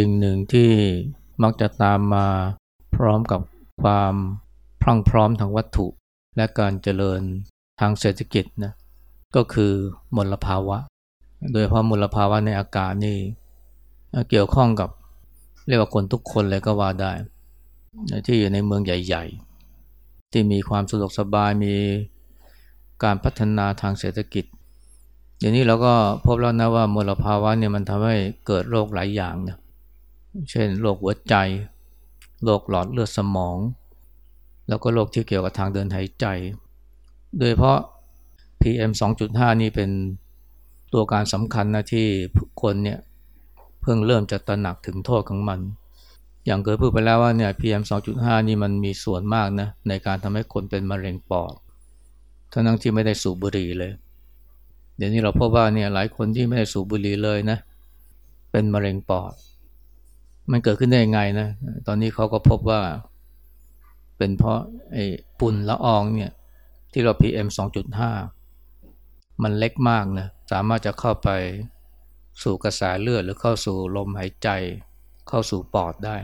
สิ่งหนึ่งที่มักจะตามมาพร้อมกับความพรั่งพร้อมทางวัตถุ และการเจริญทางเศรษฐกิจนะก็คือมลภาวะ โดยเพราะมลภาวะในอากาศนี่เกี่ยวข้องกับเรียกว่าคนทุกคนเลยก็ว่าได้ ที่อยู่ในเมืองใหญ่ ๆ ที่มีความสะดวกสบายมีการพัฒนาทางเศรษฐกิจอย่างนี้เราก็พบแล้วนะว่ามลภาวะเนี่ยมันทำให้เกิดโรคหลายอย่างนะ เช่นโรคหัวใจ โรคหลอดเลือดสมอง แล้วก็โรคที่เกี่ยวกับทางเดินหายใจ โดยเพราะ PM 2.5 นี่เป็นตัวการสำคัญนะที่คนเนี่ยเพิ่งเริ่มจะตระหนักถึงโทษของมัน อย่างเคยพูดไปแล้วว่าเนี่ย PM 2.5 นี่มันมีส่วนมากนะในการทำให้คนเป็นมะเร็งปอด ทั้งที่ไม่ได้สูบบุหรี่เลย เดี๋ยวนี้เราพบว่าเนี่ยหลายคนที่ไม่ได้สูบบุหรี่เลยนะ เป็นมะเร็งปอด มันเกิดขึ้นได้ยังไงนะ ตอนนี้เขาก็พบว่า เป็นเพราะไอ้ฝุ่นละอองเนี่ย ที่เรา PM 2.5 มันเล็กมากนะ สามารถจะเข้าไปสู่กระแสเลือดหรือเข้าสู่ลมหายใจ เข้าสู่ปอดได้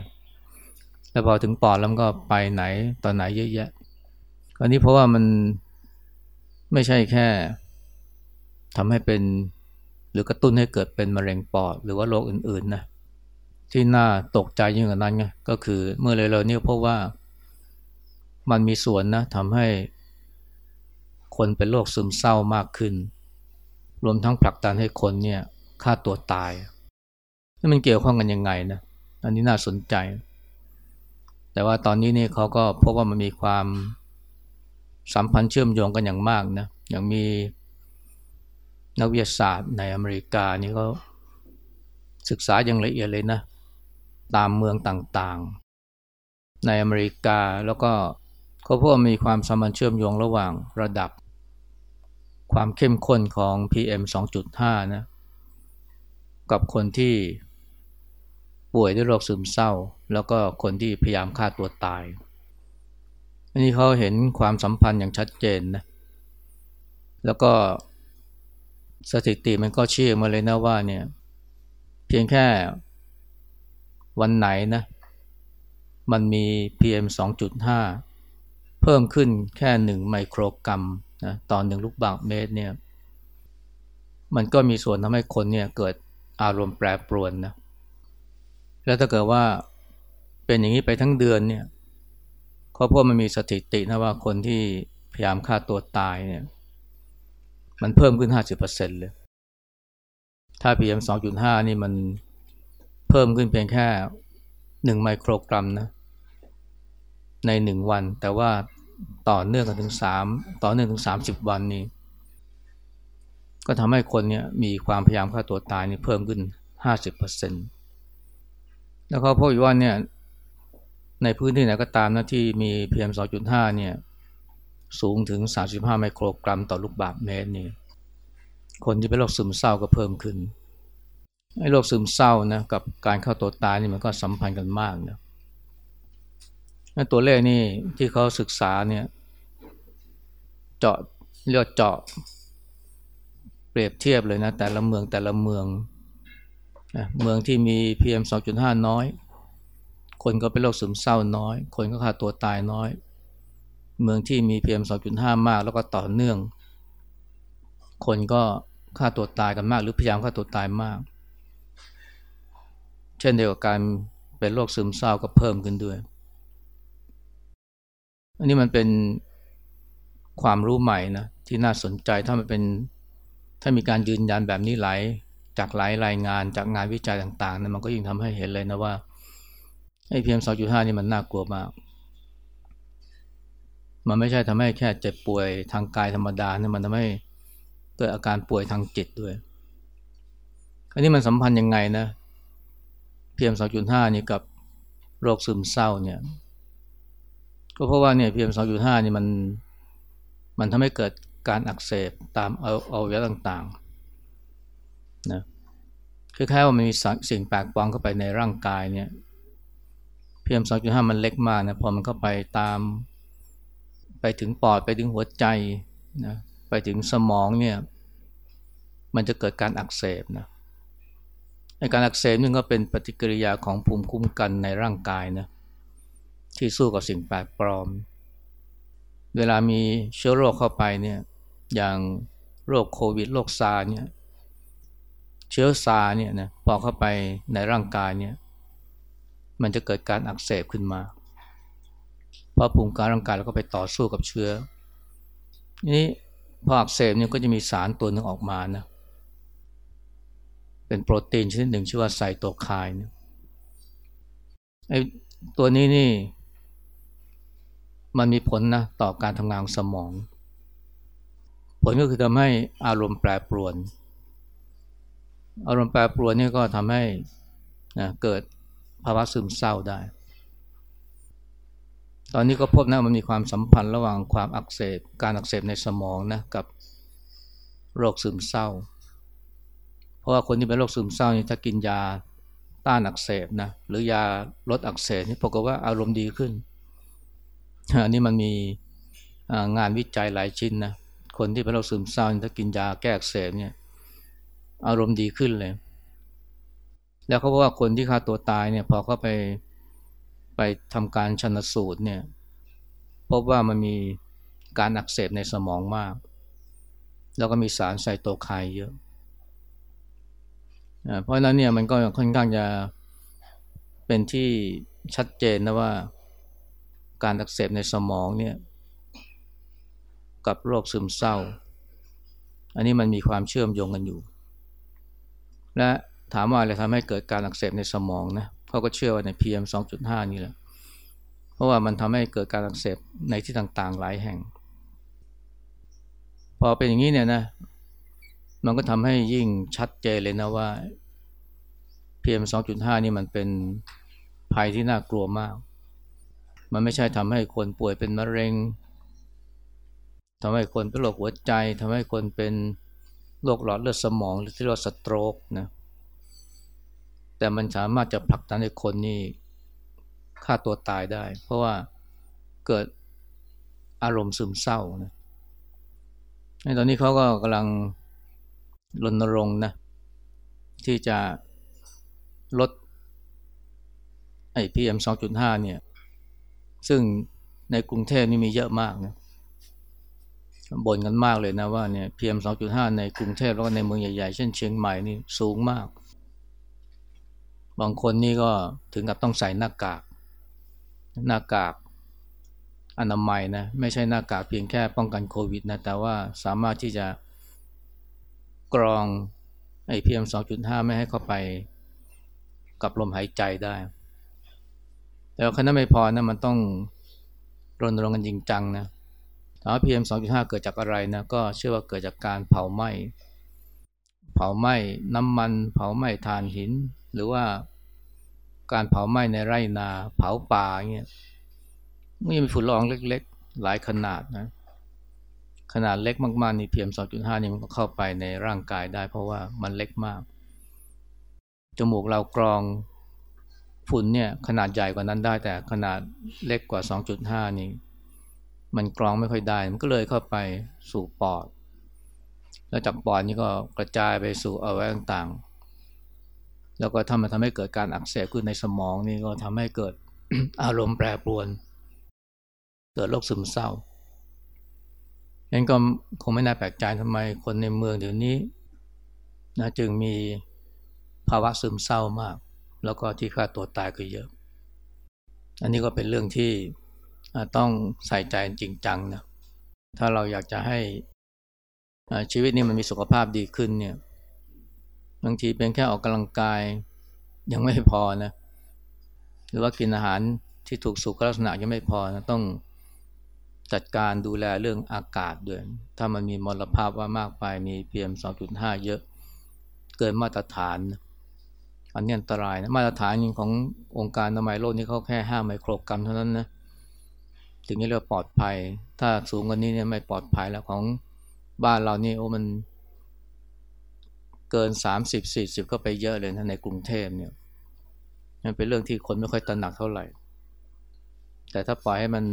แล้วพอถึงปอดแล้วก็ไปไหนตอนไหนเยอะแยะคราวนี้เพราะว่ามันไม่ใช่แค่ทำให้เป็นหรือกระตุ้นให้เกิดเป็นมะเร็งปอดหรือว่าโรคอื่นๆนะ ที่น่าตกใจยิ่งกว่านั้นไงก็คือเมื่อเร็วๆนี้พบว่ามันมีส่วนนะทำให้คนเป็นโรคซึมเศร้ามากขึ้น รวมทั้งผลักดันให้คนเนี่ยฆ่าตัวตายนี่มันเกี่ยวข้องกันยังไงนะอันนี้น่าสนใจ แต่ว่าตอนนี้นี่เขาก็พบว่ามันมีความสัมพันธ์เชื่อมโยงกันอย่างมากนะอย่างมีนักวิทยาศาสตร์ในอเมริกานี่เขาศึกษาอย่างละเอียดเลยนะ ตามเมืองต่างๆ ในอเมริกาแล้วก็เขาพบว่ามีความสัมพันธ์เชื่อมโยงระหว่างระดับ ความเข้มข้นของ PM 2.5 นะกับคนที่ป่วยด้วยโรคซึมเศร้า แล้วก็คนที่พยายามฆ่าตัวตายอันนี้เขาเห็นความสัมพันธ์อย่างชัดเจนนะแล้วก็สถิติมันก็ชี้มาเลยนะว่าเนี่ยเพียงแค่ วันไหนนะ มันมี PM 2.5 เพิ่มขึ้นแค่หนึ่งไมโครกรัมนะต่อหนึ่งลูกบาศก์เมตรเนี่ย มันก็มีส่วนทำให้คนเนี่ยเกิดอารมณ์แปรปรวนนะ แล้วถ้าเกิดว่าเป็นอย่างนี้ไปทั้งเดือนเนี่ยเขาพบมันมีสถิตินะว่าคนที่พยายามฆ่าตัวตายเนี่ย มันเพิ่มขึ้น 50%เลย ถ้า PM 2.5 นี่มัน เพิ่มขึ้นเพียงแค่1ไมโครกรัมนะในหนึ่งวัน แต่ว่าต่อเนื่องกันถึงสามต่อเนื่องถึงสามสิบวันนี้ ก็ทำให้คนเนี่ยมีความพยายามฆ่าตัวตายนี่เพิ่มขึ้นห้าสิบเปอร์เซ็นต์แล้วเขาพบว่าเนี่ยในพื้นที่ไหนก็ตามนะที่มี PM 2.5เนี่ยสูงถึง 35 ไมโครกรัมต่อลูกบาศก์เมตรนี่คนที่เป็นโรคซึมเศร้าก็เพิ่มขึ้น โรคซึมเศร้านะกับการฆ่าตัวตายนี่มันก็สัมพันธ์กันมากนะตัวเลขนี่ที่เขาศึกษาเนี่ยเจาะเลือกเจาะ เปรียบเทียบเลยนะ แต่ละเมืองแต่ละเมืองนะเมืองที่มี PM 2.5 น้อย คนก็เป็นโรคซึมเศร้าน้อย คนก็ฆ่าตัวตายน้อย เมืองที่มี PM 2.5 มากแล้วก็ต่อเนื่อง คนก็ฆ่าตัวตายกันมาก หรือพยายามฆ่าตัวตายมาก ช่นเดียวกับการเป็นโรคซึมเศร้าก็เพิ่มขึ้นด้วย อันนี้มันเป็นความรู้ใหม่นะที่น่าสนใจถ้ามันเป็นถ้ามีการยืนยันแบบนี้หลายจากหลายรายงานจากงานวิจัยต่างๆนะมันก็ยิ่งทำให้เห็นเลยนะว่าไอ้พีเอ็มสองจุดห้านี่มันน่ากลัวมาก มันไม่ใช่ทำให้แค่เจ็บป่วยทางกายธรรมดาเนะมันทำให้เกิดอาการป่วยทางจิตด้วย อันนี้มันสัมพันธ์ยังไงนะ PM สองจุดห้านี่กับโรคซึมเศร้าเนี่ย ก็เพราะว่าเนี่ย PM สองจุดห้านี่มันมันทำให้เกิดการอักเสบตามเอาอวัยวะต่างๆนะคือแค่ว่ามันมีสิ่งแปลกปลอมเข้าไปในร่างกายเนี่ย PM สองจุดห้ามันเล็กมากนะพอมันเข้าไปตาม ไปถึงปอดไปถึงหัวใจนะไปถึงสมองเนี่ย มันจะเกิดการอักเสบนะ การอักเสบนี่ก็เป็นปฏิกิริยาของภูมิคุ้มกันในร่างกายนะที่สู้กับสิ่งแปลกปลอม เวลามีเชื้อโรคเข้าไปเนี่ยอย่างโรคโควิดโรคซาเนี่ยเชื้อซาเนี่ยนะพอเข้าไปในร่างกายเนี่ยมันจะเกิดการอักเสบขึ้นมา เพราะภูมิการร่างกายเราก็ไปต่อสู้กับเชื้อ นี้พออักเสบเนี่ยก็จะมีสารตัวหนึ่งออกมานะ เป็นโปรตีนชนิดหนึ่งชื่อว่าไซโตไคน์ไอตัวนี้นี่ มันมีผลนะต่อการทำงานของสมอง ผลก็คือทำให้อารมณ์แปรปรวน อารมณ์แปรปรวนนี่ก็ทำให้นะเกิดภาวะซึมเศร้าได้ ตอนนี้ก็พบนะมันมีความสัมพันธ์ระหว่างความอักเสบ การอักเสบในสมองนะกับโรคซึมเศร้า เพราะว่าคนที่เป็นโรคซึมเศร้านี่ถ้ากินยาต้านอักเสบนะหรือยาลดอักเสบนี่ปรากฏว่าอารมณ์ดีขึ้นอันนี้มันมีงานวิจัยหลายชิ้นนะคนที่เป็นโรคซึมเศร้าถ้ากินยาแก้อักเสบเนี่ยอารมณ์ดีขึ้นเลย แล้วเขาบอกว่าคนที่ฆ่าตัวตายเนี่ยพอเขาไปไปทำการชันสูตรเนี่ยพบว่ามันมีการอักเสบในสมองมาก แล้วก็มีสารไซโตไคน์เยอะ เพราะนั้นเนี่ยมันก็ค่อนข้างจะเป็นที่ชัดเจนนะว่าการอักเสบในสมองเนี่ยกับโรคซึมเศร้า อันนี้มันมีความเชื่อมโยงกันอยู่ และถามว่าอะไรทำให้เกิดการอักเสบในสมองนะเขาก็เชื่อว่าใน PM 2.5 นี่แหละ เพราะว่ามันทำให้เกิดการอักเสบในที่ต่างๆ หลายแห่ง พอเป็นอย่างนี้เนี่ยนะ มันก็ทำให้ยิ่งชัดเจนเลยนะว่า PM 2.5 นี่มันเป็นภัยที่น่ากลัวมาก มันไม่ใช่ทำให้คนป่วยเป็นมะเร็งทำให้คนเป็นโรคหัวใจทำให้คนเป็นโรคหลอดเลือดสมองหรือที่เรียกว่าสโตรกนะแต่มันสามารถจะผลักดันให้คนนี่ฆ่าตัวตายได้ เพราะว่าเกิดอารมณ์ซึมเศร้านะในตอนนี้เขาก็กำลัง รณรงค์นะที่จะลดไอ้ PM สองจุดห้าเนี่ย ซึ่งในกรุงเทพนี่มีเยอะมากนะบ่นกันมากเลยนะว่าเนี่ย PM สองจุดห้าในกรุงเทพแล้วก็ในเมืองใหญ่ๆ เช่นเชียงใหม่นี่สูงมาก บางคนนี่ก็ถึงกับต้องใส่หน้ากาก หน้ากากอนามัยนะ ไม่ใช่หน้ากากเพียงแค่ป้องกันโควิดนะ แต่ว่าสามารถที่จะ กรองไอพีเอ็มสองจุดห้าไม่ให้เข้าไปกับลมหายใจได้ แต่ว่าคณะไม่พอนะมันต้องรณรงค์กันจริงจังนะถามว่าพีเอ็มสองจุดห้าเกิดจากอะไรนะก็เชื่อว่าเกิดจากการเผาไหม้เผาไหม้น้ำมัน เผาไหม้ถ่านหิน หรือว่าการเผาไหม้ในไร่นา เผาป่าเงี้ยมันมีฝุ่นละอองเล็ก ๆ หลายขนาดนะ ขนาดเล็กมากๆนี่เพียม2.5นี่มันก็เข้าไปในร่างกายได้ เพราะว่ามันเล็กมาก จมูกเรากรองฝุ่นเนี่ยขนาดใหญ่กว่านั้นได้ แต่ขนาดเล็กกว่า 2.5 นี่มันกรองไม่ค่อยได้ มันก็เลยเข้าไปสู่ปอด แล้วจากปอดนี่ก็กระจายไปสู่อวัยวะต่างๆ แล้วก็ทำมาทำให้เกิดการอักเสบขึ้นในสมองนี่ก็ทำให้เกิดอารมณ์แปรปรวน เกิดโรคซึมเศร้า งั้นก็คงไม่น่าแปลกใจทำไมคนในเมืองเดี๋ยวนี้นะจึงมีภาวะซึมเศร้ามาก แล้วก็ที่ฆ่าตัวตายก็เยอะ อันนี้ก็เป็นเรื่องที่ต้องใส่ใจจริงจังนะถ้าเราอยากจะให้ชีวิตนี้มันมีสุขภาพดีขึ้นเนี่ยบางทีเป็นแค่ออกกำลังกายยังไม่พอนะ หรือว่ากินอาหารที่ถูกสุขลักษณะยังไม่พอนะต้อง จัดการดูแลเรื่องอากาศด้วย ถ้ามันมีมลภาพว่ามากไปมีพีเอ็มสองจุดห้าเยอะ เกินมาตรฐาน อันนี้อันตรายนะ มาตรฐานขององค์การอนามัยโลกนี่เขาแค่ห้าไมโครกรัมเท่านั้นนะ ถึงจะเรียกปลอดภัย ถ้าสูงกว่านี้เนี่ยไม่ปลอดภัยแล้วของบ้านเรานี่โอ้มันเกินสามสิบสี่สิบก็ไปเยอะเลยนะในกรุงเทพเนี่ยมันเป็นเรื่องที่คนไม่ค่อยตระหนักเท่าไหร่ แต่ถ้าปล่อยให้มัน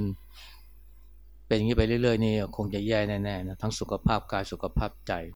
เป็นอย่างนี้ไปเรื่อยๆนี่คงจะแย่แน่ๆนะทั้งสุขภาพกายสุขภาพใจ